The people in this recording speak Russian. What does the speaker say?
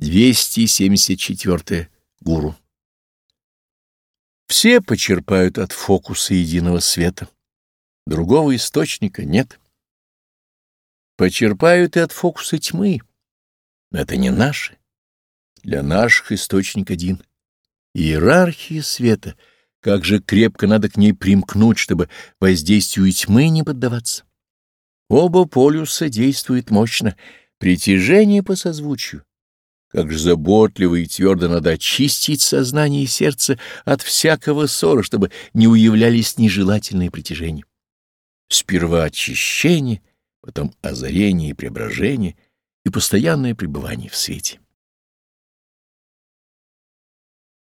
274. Гуру. Все почерпают от фокуса единого света. Другого источника нет. Почерпают и от фокуса тьмы. Но это не наши. Для наших источник один. Иерархия света. Как же крепко надо к ней примкнуть, чтобы воздействию тьмы не поддаваться. Оба полюса действуют мощно, притяжение по созвучию. Как же заботливо и твердо надо очистить сознание и сердце от всякого ссора, чтобы не уявлялись нежелательные притяжения. Сперва очищение, потом озарение и преображение и постоянное пребывание в свете.